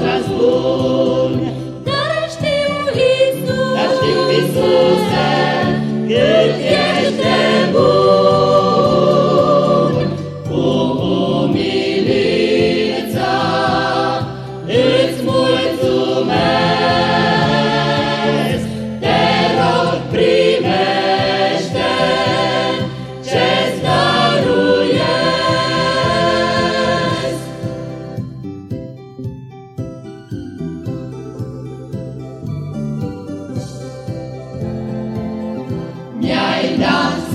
tras. Dar știu Iisus, dar știu Iisus and dance.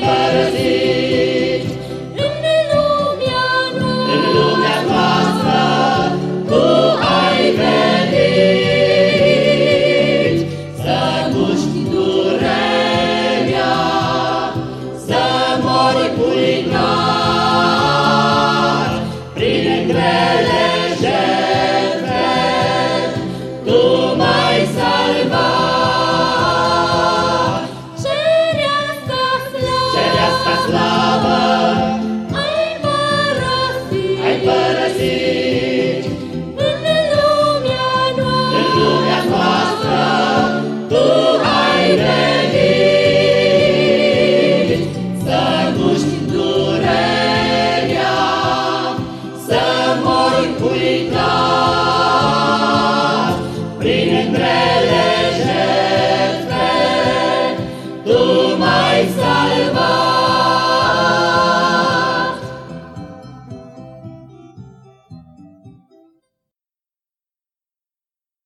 para si. você.